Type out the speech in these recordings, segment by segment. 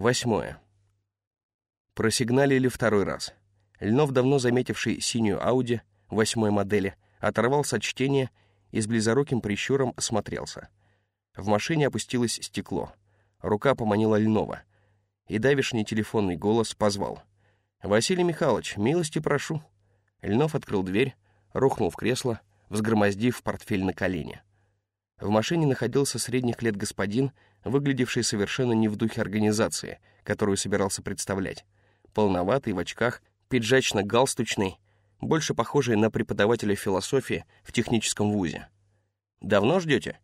Восьмое. Просигналили второй раз. Льнов, давно заметивший синюю Ауди восьмой модели, оторвался от чтения и с близоруким прищуром осмотрелся. В машине опустилось стекло. Рука поманила Льнова. И давишний телефонный голос позвал. «Василий Михайлович, милости прошу». Льнов открыл дверь, рухнул в кресло, взгромоздив портфель на колени. В машине находился средних лет господин, выглядевший совершенно не в духе организации, которую собирался представлять. Полноватый, в очках, пиджачно-галстучный, больше похожий на преподавателя философии в техническом вузе. «Давно ждете?»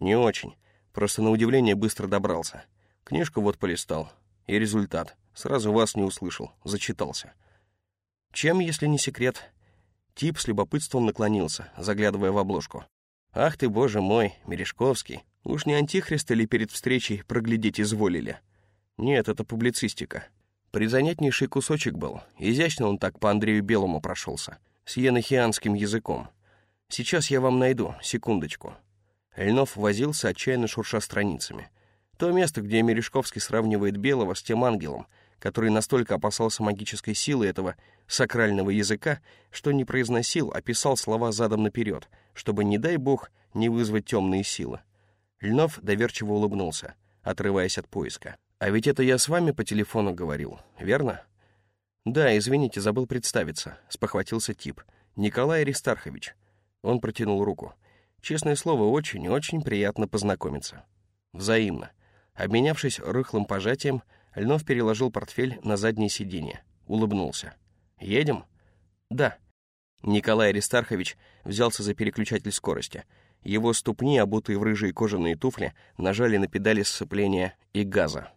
«Не очень. Просто на удивление быстро добрался. Книжку вот полистал. И результат. Сразу вас не услышал. Зачитался». «Чем, если не секрет?» Тип с любопытством наклонился, заглядывая в обложку. «Ах ты, боже мой, Мережковский, уж не антихрист или перед встречей проглядеть изволили?» «Нет, это публицистика. Призанятнейший кусочек был. Изящно он так по Андрею Белому прошелся, с енохианским языком. Сейчас я вам найду, секундочку». Льнов возился, отчаянно шурша страницами. То место, где Мережковский сравнивает Белого с тем ангелом, который настолько опасался магической силы этого сакрального языка, что не произносил, а писал слова задом наперед, чтобы, не дай бог, не вызвать темные силы. Льнов доверчиво улыбнулся, отрываясь от поиска. «А ведь это я с вами по телефону говорил, верно?» «Да, извините, забыл представиться», — спохватился тип. «Николай Аристархович». Он протянул руку. «Честное слово, очень-очень приятно познакомиться». «Взаимно». Обменявшись рыхлым пожатием, Льнов переложил портфель на заднее сиденье. Улыбнулся. «Едем?» «Да». Николай Аристархович взялся за переключатель скорости. Его ступни, обутые в рыжие кожаные туфли, нажали на педали сцепления и газа.